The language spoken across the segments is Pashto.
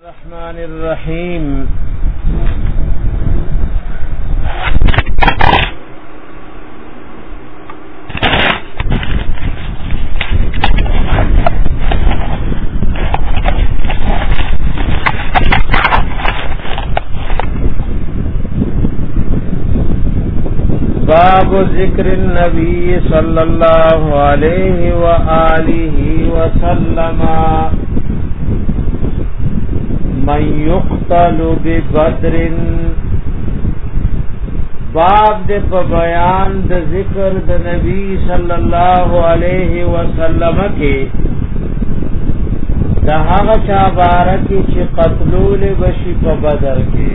الرحمن الرحیم باب ذکر النبی صلی اللہ علیہ وآلہ وسلم من یقتل ببدر باب د په بیان د ذکر د نبی صلی الله علیه وسلم کې د هغه چا بارکه چې قتلول بشي په بدر کې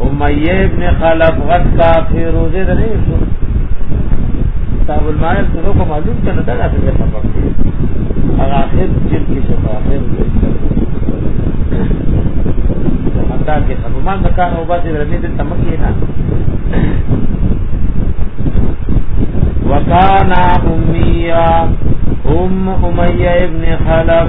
امیه ابن خلف غد کافر روزه ده نه شو کتاب المعارف ته کوم معلوم کنه دا نه څه خبر هغه اخر جلد کې شو اخر حتا کې خبر ما نه کار او باسي رمي دې تمکې نه وکانا امیه ام امیه ابن خلف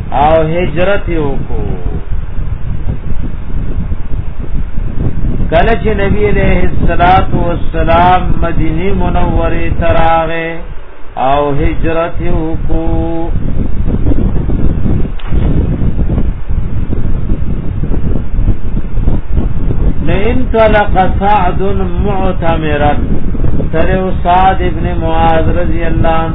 او هجرت وکړو کله چې نبی عليه الصلاه والسلام مدینه منوره تراغه او هجرت وکړو انطلق سعد معتمرا تر سعد ابن معاذ رضی اللہ عنہ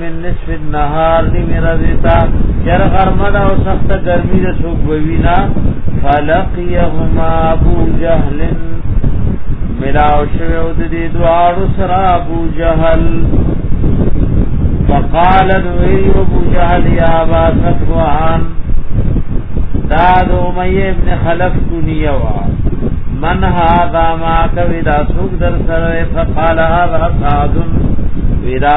من نصف النهار دی میرا دیتا چر غرمه دا او سخت گرمی دا سوک بوینا فلقیهما ابو جهل ملاو شویو دی دوارو سرا ابو جهل فقال نوی ابو جهل یا با ستوان دا دو امیه ابن خلف کنیوا من هذا ما کوي دا سوق در سره فقال هذا سعد ودا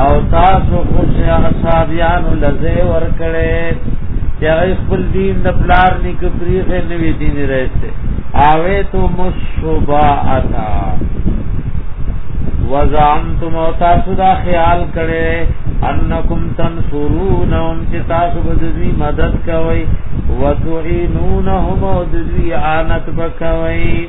او تاسو خو چې هغه صحابيانو لزه ور کړې چې هغه خپل دین د پلار نیک پریخه نوې دین راځي اوه تو مصباعتا وزعمتم او تاسو دا خیال کړي انکم تنصرونهم چې تاسو به دوی مدد کوئ وتعينونهم او دوی عانت بکوي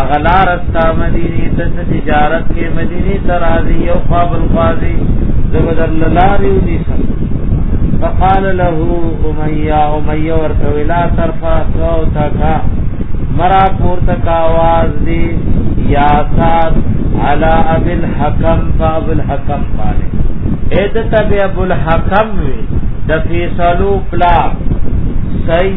اغلار استا مدینی ته تجارت کې مدینی ترازی او قابل قاضی زبدر لاریو نیسم فقال له امیہ امیہ ورته ولا ترفا صوتک مرا پورته کا आवाज دی یا سات علی ابي الحکم فابو الحکم باندې اې د تبع ابو الحکم وی د فیصلو پلا صحیح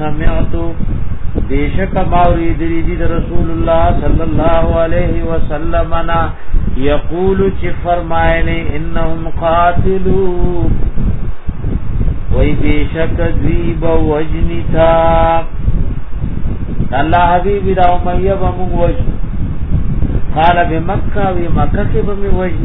سمعت بیشک ماوری دری دی رسول الله صلی الله علیه وسلم نا یقول چې فرمایلی انهم قاتلوا وای بیشک دی بو وجنی تا الله حبیب دا امیه بمو وجنی قال بمکه وی مکه کې به می وجه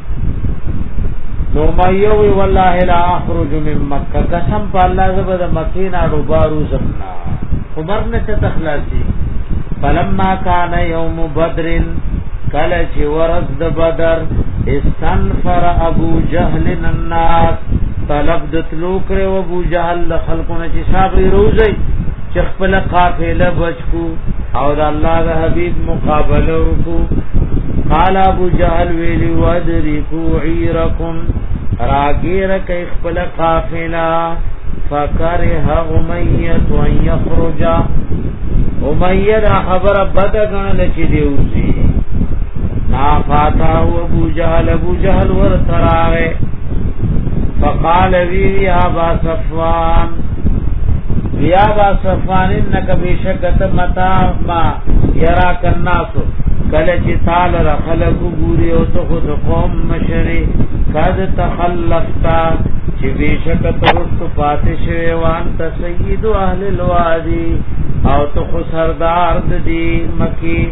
نو ما یو والله لا اخرج من مکه قسم په الله زبر مکه نه روبارو زمنا عمر نه څه تخلاصي فلما کان یوم بدر کله چې ورځ د بدر استنفر ابو جهل الناس طلب د تلو کړو ابو جهل خلقونه چې صاحب روزي چې خپل قافله بچو او د الله د حبيب مقابله وکړو قال ابو جهل ویلی ودرکو عیرکم راگیر کئی خپل قافلا فکره امیت و یخرجا امیت خبر بدگن لچی دیوزی نا فاتاو ابو جهل ابو جهل ورطراغه فقال وی یا با صفوان یا با صفان انک بشکت متا ما یرا کناس کله چې تال را خلق ګوري او ته خود قوم مشری قد تخلفتا چې بشک ترست پاتې شوی وان ته سید اهل الوادی او ته خو سردار د دې مکی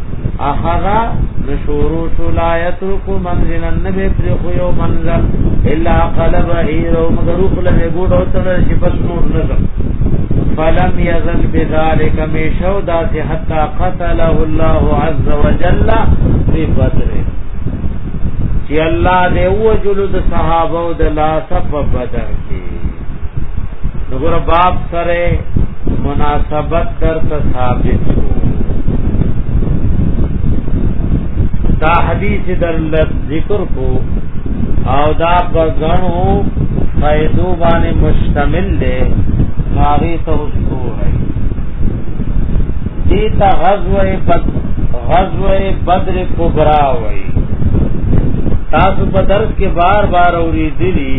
احغا نشورو شو لا يترك منزل النبي پر خو یو منزل الا قلب ایرو مگر خپل نه ګډ او تل چې پس نور نظر فلم يزل بذلك مشو داس حتا قتله الله عز وجل في بدر چې الله دې وجلو د صحابه او د لا صف بدر کې نګور باب سره مناسبت در ته ثابت شو دا حدیث در ذکر کو او دا بغنو فائدو باندې مشتمل دی هغه ته وسو ہے دیتا غزوه بد غزوه بدر کبرا وای تاسو په درس کې بار بار اوري دلی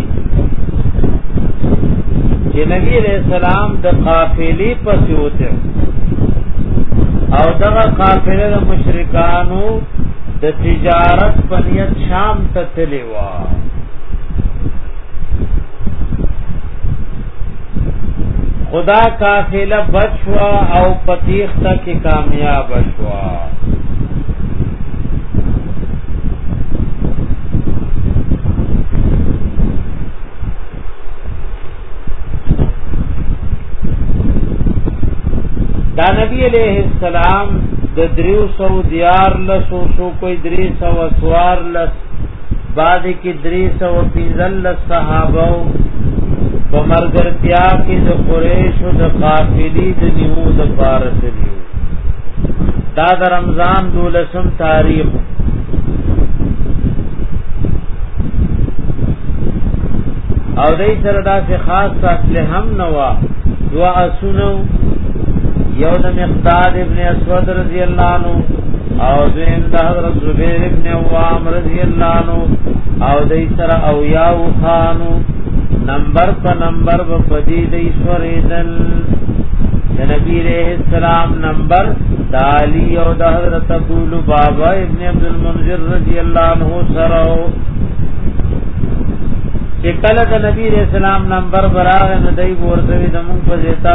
چې نبی علیہ السلام د قافلې پسې وته او دغه قافله د مشرکانو د تجارت په نیت شام ته تللی و خدا کافله بچوا او پتیخته کې کامیاب شوا دا نبی علیہ السلام د دریو سو دیار لسو سو کوئی دری سو سوار لس بعد کې درې سو پنځل صحابه په مرګرتیا کې د قریش او د قافلې د نیو د پارس دی دا د رمضان دولسم تاریخ او دې سره دا چې خاص اصله هم نوا دعا سنو یو د مقداد ابن اسود رضی الله عنه او دین د حضرت زبیر ابن عوام رضی الله عنه او دای سره او یاو خانو نمبر په نمبر په پدی دای سره دل د نبی علیہ السلام نمبر دالی او د حضرت ابو لبابا ابن عبد المنذر رضی الله عنه سره چې کله د نبی علیہ السلام نمبر براغ نه دای ورته د مونږ په زیتا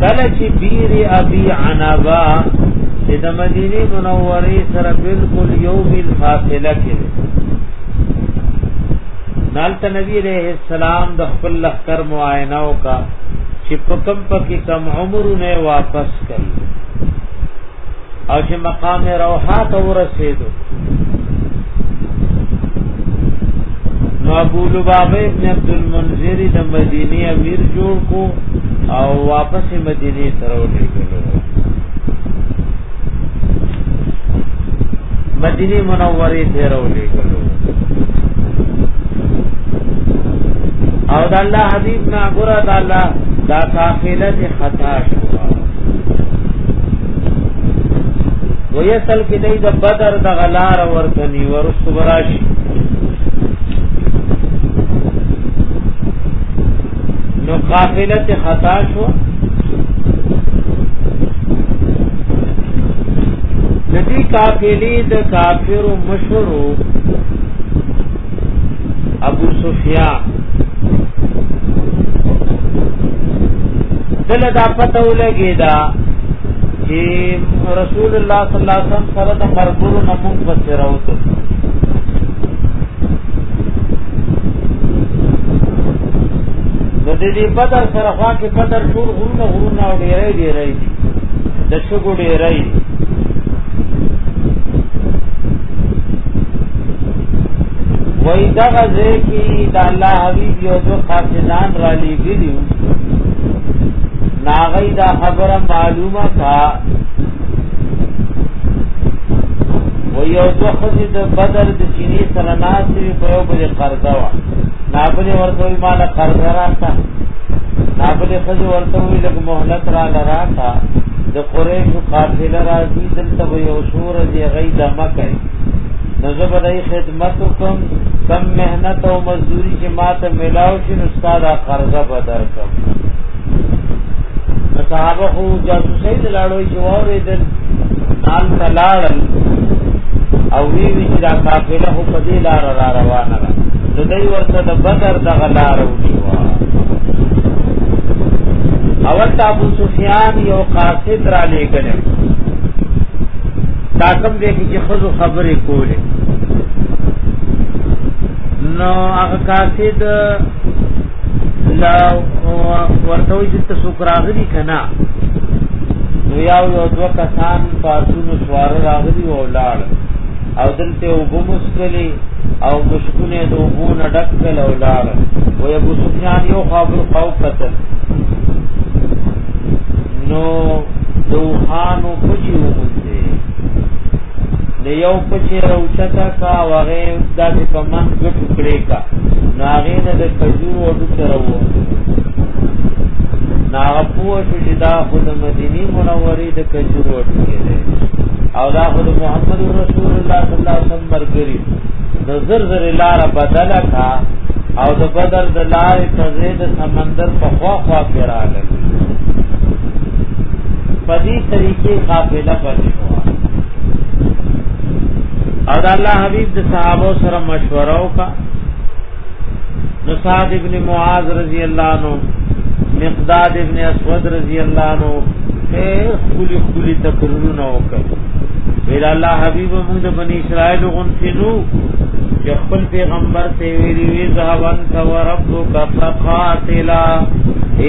کله چې بیر ابي عنبا چې د مدینه منورې سره بالکل یو مل فاصله کې نالته نبی عليه السلام د خپل لخر معاینه وکا چې په کم پکې کم عمر نه واپس کړي او چې مقام روحا ته ورسېدو نو ابو لبابه ابن عبد المنذر د مدینه امیر جوړ کو او واپس مدینه ته ورغلو مدینه منوره ته ورغلو او د الله حبیب نا ګره د الله دا کافله خطا شو ویسل کې دی د بدر د غلار ورکنی ورسو براشي نو قافله ته خطا شو د دې قافلې د کافرو مشورو ابو سفیان دل دا پته ولګی دا چې رسول الله صلی الله علیه وسلم سره د مرګورو نمون پسې راوته د دې دې بدر سره خوا کې بدر ټول غرونه غرونه او ډېرې ډېرې دي د شګو ډېرې وای دا غزه کې د الله حبيب یو څو خاصان را لېګلیو ناغی دا خبره معلومه تا و یو څو خزې د بدر د چینې سره ناسې په یو بل قرضه وا نابلې ورته وی مال قرضه راکا نابلې خزې ورته وی لګ مهلت را لراکا د قریش قافله راځي دلته یو شور دی غي دمه کوي نظر دای خدمت کوم کم مهنت او مزدوری چې ماته ملاو شي نو استاد قرضه به درکم صحابه خو جاسوسي لاړو چې وره دل نال تلاړل او وی وی چې دا قافله خو په دې لار را روانه ده نو دوی ورته د بدر د غلار ونیوا اول ابو سفیان یو قاصد را لېګل دا کوم دې کې خزو خبرې کولې نو هغه کاسید لا ورته وي چې تاسو راغلي کنا نو یو یو دوه کسان پاسونو سوار راغلي او لاړ او دلته وګمسکلي او مشکونه د وګونه ډکل او لاړ وي ابو سفیان یو خابر خو قتل نو دوخانو پچی ومنده د یو پچی روچتا کا وغه داسې په من ګټ کړې کا ناغې نه د کجور او د سره وو ناغه پوه شو چې دا خو د مدینی منورې د کجور او د او دا خو د محمد رسول الله صلی الله علیه وسلم مرګري د زر زر لار بدل کا او د بدر د لار تزيد سمندر په خوا خوا پیراله په دې طریقې قافله پاتې شو او د الله حبيب د صحابه سره مشوره وکړه نصاد ابن معاذ رضی اللہ عنہ مقداد ابن اسود رضی اللہ عنہ خیر خلی خلی تقررون اوکر ویل اللہ حبیب مونږ د بنی اسرائیل غنفنو چې خپل پیغمبر ته ویلي وی ذهبن کا وربک فقاتلا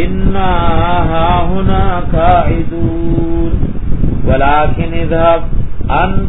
ان ها هنا قاعدون ولكن اذهب انت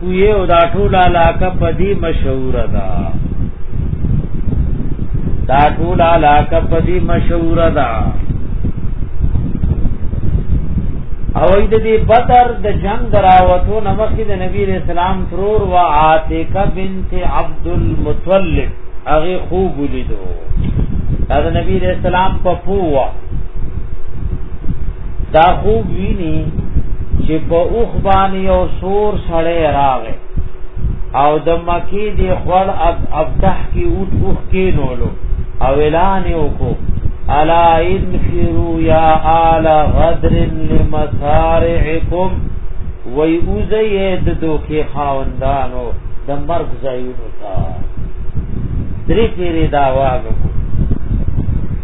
کوی او دا ټول علاقه پدی مشهور ده دا ټول علاقه پدی مشهور ده او د دې بدر د جنگ دراوتو نمخې د نبی رسول الله ترور و عاتقه بنت عبد المطلب هغه خوب ولیدو دا د نبی رسول الله په پووا دا خوب ویني چې په اوخ باندې او سور سړی راغې او د مکی دی خړ اب ابتح کی اوت اوخ کې نولو او اعلان وکړو الا انفروا یا آل غدر لمسارعکم وی اوزی د دوکې خاوندانو د مرګ ځایونو ته درې پیری دا واغ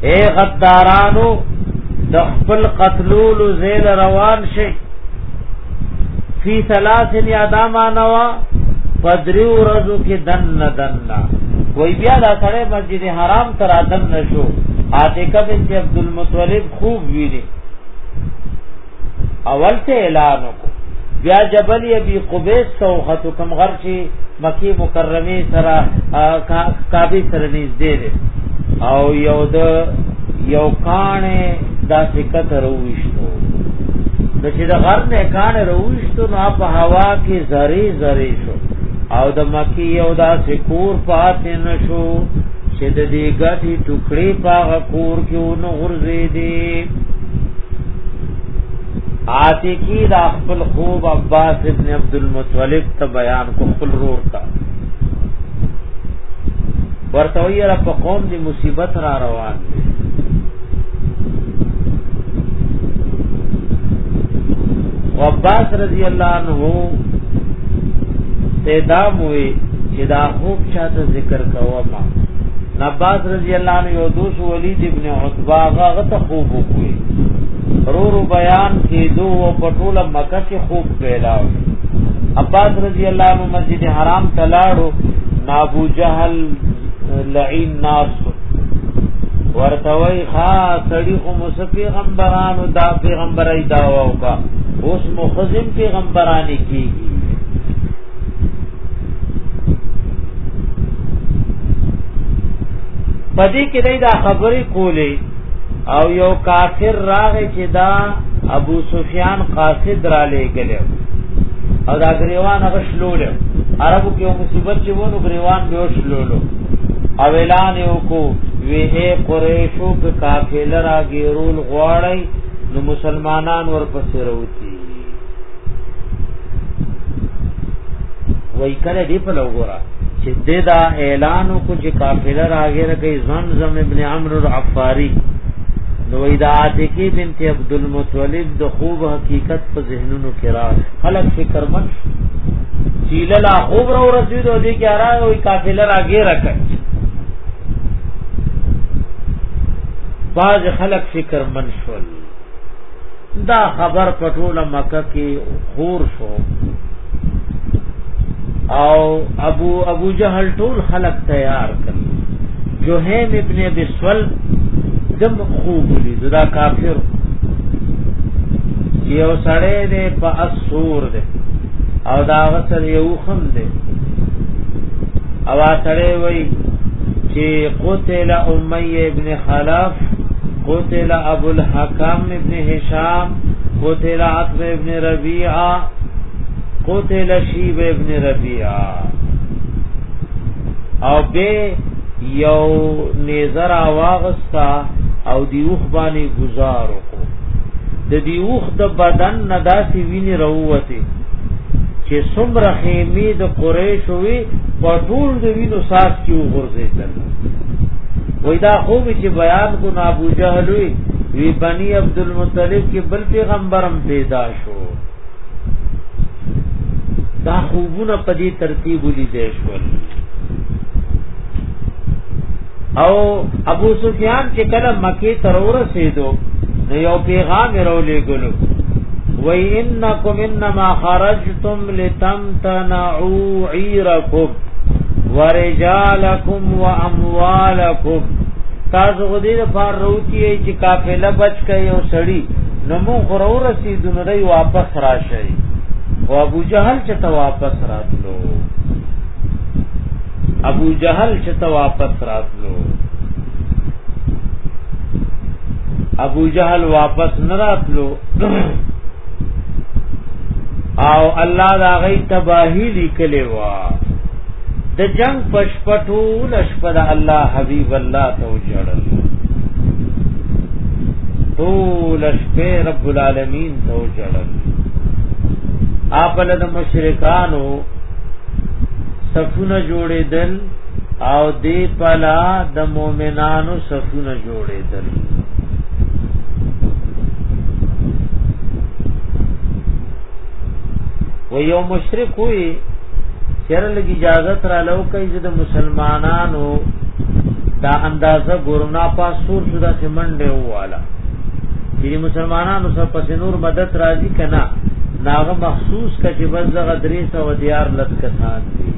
اے غدارانو د خپل قتلول زیل روان شي فی ثلاث یاداما نوا پدری ورځو کې دن دننا وای بیا دا سره مسجد حرام تر ادم نشو عاتقه بنت عبد المطلب خوب ویلي اول ته اعلان کو بیا جبل ابي قبيس سوخت کم غر شي مکی مکرمه سره کعبه سره نږدې ده او یو د یو کانه دا سکت رويشتو د چې د غر نه کانه رويشتو نو په هوا کې زری زری شو او د مکی یو دا سکور پاتې نشو چې د دې ګټي ټوکړي په کور کې ونغورځې دي عاتقی دا خپل خوب عباس ابن عبد المطلب ته بیان کو خپل رور تا ورته وی را په قوم دی مصیبت را روان دی عباس رضی الله عنه ته دا موي چې دا خوب چاته ذکر کوما عباس رضی الله عنه یو دوست ولید ابن عتبہ هغه ته خوب وکړي رورو بیان کې دو او پټوله مکه کې خوب پیدا عباس رضی الله عنه مسجد حرام تلاړو نابو جهل لعین ناس ورتوي خا سړي خو مسفي غمبرانو دا پیغمبرای دا وکا اوس مخزم پیغمبرانی کیږي پدې کې دای دا خبرې کولې او یو کافر راغی چې دا ابو سفیان قاصد را لېګل او دا غریوان هغه شلول عربو کې یو مصیبت چې وونو غریوان به شلولو او اعلان یو کو وی اے قریشو په کافر را غیرول غواړی نو مسلمانان ورپسې وروتی وای کله دی په لوګورا چې د دا اعلان کو چې قافله راغیر کوي زمزم ابن عمرو العفاری نو دا عتیقی بنت عبد المطلب د خوب حقیقت په ذهنونو کې را خلق فکر من چیل لا خوب را رسید او دې کې را وي قافله راغیر کوي بعض خلق فکر من شول دا خبر پټوله مکه کې خور شو او ابو ابو جهل ټول خلق تیار کړ جوهیم ابن ابي سول دم خوب لید دا کافر یو سړی دی په اسور دی او دا غسر یو خم دی او سړی وای چې قتل امیه ابن خلف قتل ابو الحکم ابن هشام قتل عطب ابن ربیعہ قتل شیب ابن ربیعہ او به یو نظر واغستا او دی اوخ باندې گزار وکړو د دی اوخ د بدن نه داسې ویني روته چې څومره خیمه د قریش وي په ټول د وینو ساس کې وغورځیدل وای دا خوب چې بیان کو نا ابو جهل وی وی بنی عبد المطلب کې بل پیغمبرم پیدا شو دا خوبونه په دې ترتیب لیدل شول او ابو سفیان چې کله مکه تر ورسېدو نو یو پیغام راولې ګلو وای انکم انما خرجتم لتمتنعوا عيركم ورجالكم واموالكم تاسو غدي د فار روتی چې قافله بچ کړي او سړی نو مو غرو رسیدو نو دی واپس راشي او ابو جهل چې ته واپس راتلو ابو جهل چې ته واپس راتلو ابو جهل واپس نه راتلو او الله دا غي تباہی لیکلی وا د جنگ پشپټو لشپد الله حبیب الله تو جړل ټول شپه رب العالمین تو جړل اپل د مشرکانو صفونه جوړې دل او دی پلا د مؤمنانو صفونه جوړېدل و یو مشرک وی چیرې لګ اجازه تر لو کوي چې د مسلمانانو دا اندازه ګورنا پاسور شو دا سیمنډه واله چې مسلمانانو سره پس نور مدد راځي کنا ناغه مخصوص کچې بس دغه درې سو دیار لس کسان دي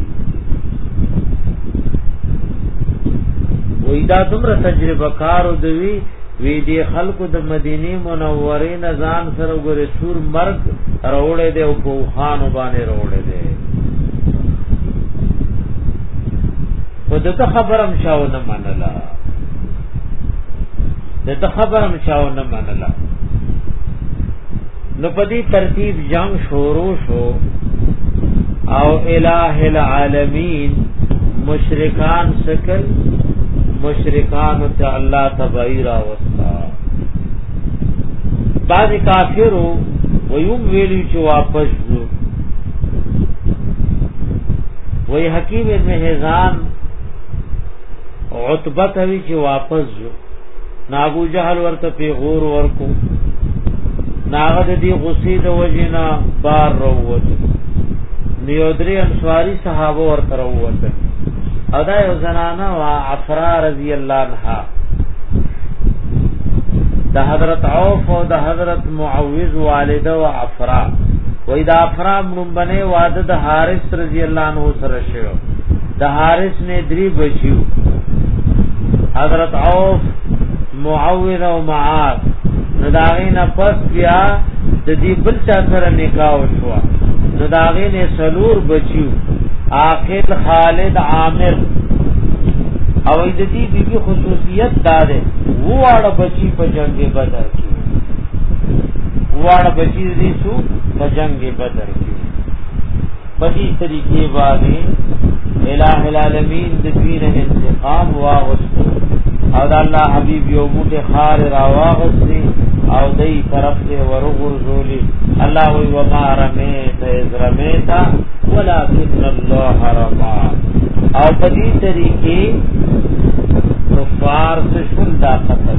وې دا دومره تجربه کار دوی وی دی خلکو د مدینه منوره نه ځان سره ګورې سور مرګ راوړې دی او په خان باندې راوړې دی خود ته خبرم شاو نه منله د خبره مشاو نه منله نو په دې ترتیب جنگ شروع شو او الہ العالمین مشرکان سکل مشرکان ته الله تبعی را وستا بعض کافرو ویوم ویلی چې واپس ځو وی حکیم ابن حزان عتبه ته وی چې واپس جو نابو جهل ورته پیغور ورکو ناغد دی غصی د وجنا بار روت نیودری انصاری صحابه ورته روت ادا یو زنانا وا عفرا رضی الله عنها د حضرت عوف او د حضرت معوذ والده او عفرا وې د عفرا بنه واده د حارث رضی الله عنه سره شو د حارث نه دری بچیو حضرت عوف معاوض او معاذ نداغین پس بیا د دې بل چا سره نکاح شو نداغین سلور بچیو عاقل خالد عامر او د دې بیبي خصوصیت دا ده وواړه بچی په جنگ بدر کې واړه بچی دي سو په جنگ بدر کې په دې طریقې باندې الہ العالمین د دین انتقام واغستو او د الله حبیب یو موټه خار راواغستی او دای طرف ته ورغورځولې الله وی وما رمیت از رمیت ولکن الله رما او په دې طریقې کفار څخه دا قتل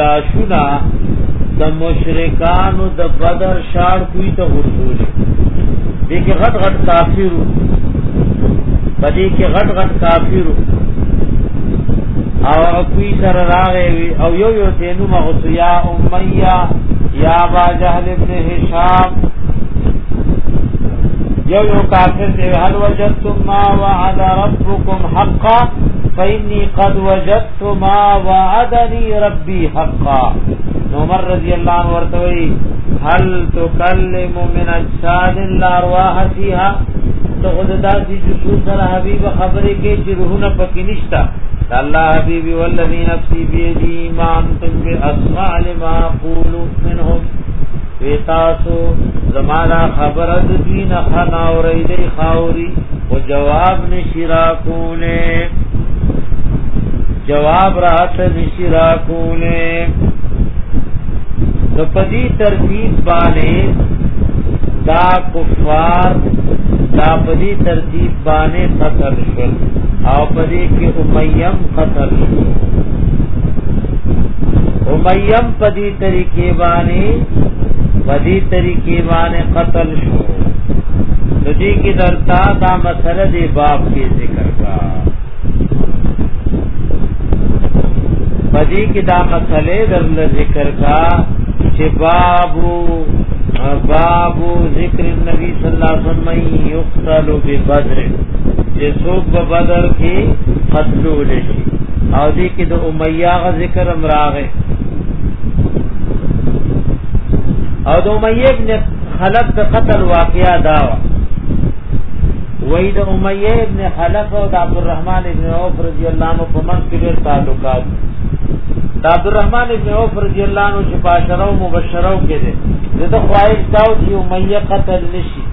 لاشونه د مشرکانو د بدر شار کوي ته ورغول دي کې غټ غټ کافرو پدې کې غټ غټ کافرو او کوي سره راغې او یو یو تینو مغسیا امیہ یا با جهل ابن هشام یو یو کافر دی هل وجدتم ما وعد ربکم حقا فإني قد وجدت ما وعدني ربي حقا عمر رضی الله عنه ورته وی هل تکلم من اجساد الارواح فيها ته خود داسې جسو سره حبيب خبرې کې چې روحونه پکې نشتا الله حبيبي والذي نفسي بيدي ما انتم باسمع لما اقول منهم ویتاسو زمانا خبرت دین خنا اوریدی خاوری و جواب نشرا کون جواب رات نشی را کوله د پدی ترتیب باندې دا کفار دا پدی ترتیب باندې قتل شول او پدی کې امیہ قتل شول امیہ پدی طریقې باندې پدی طریقې باندې قتل شول دې کې درتا دا سره دی باب کې ذکر کا پدې کې دا مسئله درل ذکر کا چې بابو باب ذکر النبي صلی الله علیه وسلم یقتل ببدر چې څوک په بدر کې قتلول شي او دې کې د امیہ غ ذکر امراغه او د امیہ ابن خلق د قتل واقعا دا وای د امیه ابن خلف او د عبدالرحمن ابن عوف رضی الله عنه په منځ کې ډېر تعلقات د عبدالرحمن ابن عوف رضی الله عنه چې باشره او مبشره کې دي دغه خواهش دا و چې امیه قتل نشي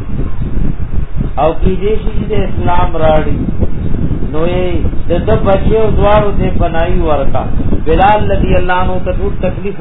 او کې دې شي د اسلام راړي نو یې د بچو دوارو ته پناي ورتا بلال رضی الله عنه ته ټول تکلیف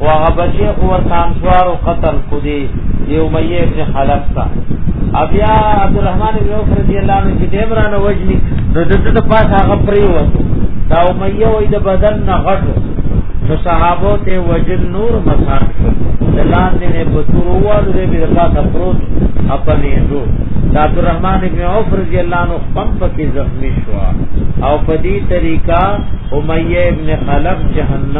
او هغه بچی خو ورتانسوار او قتل کو دی دی امیه ابن خلف تا بیا عبد الرحمن بن عوف رضی الله عنه چې دمرا نو وجنی نو دته د پاس هغه پری و دا امیه وې د بدن نه غټ نو صحابه ته وجن نور مسان دلان دې نه بتور ووالو دې بیر الله تفروت خپلې دو دا عبد الرحمن ابن عوف رضی الله عنه خپل پکې زخمی شو او په دې طریقہ امیہ ابن خلف جهنم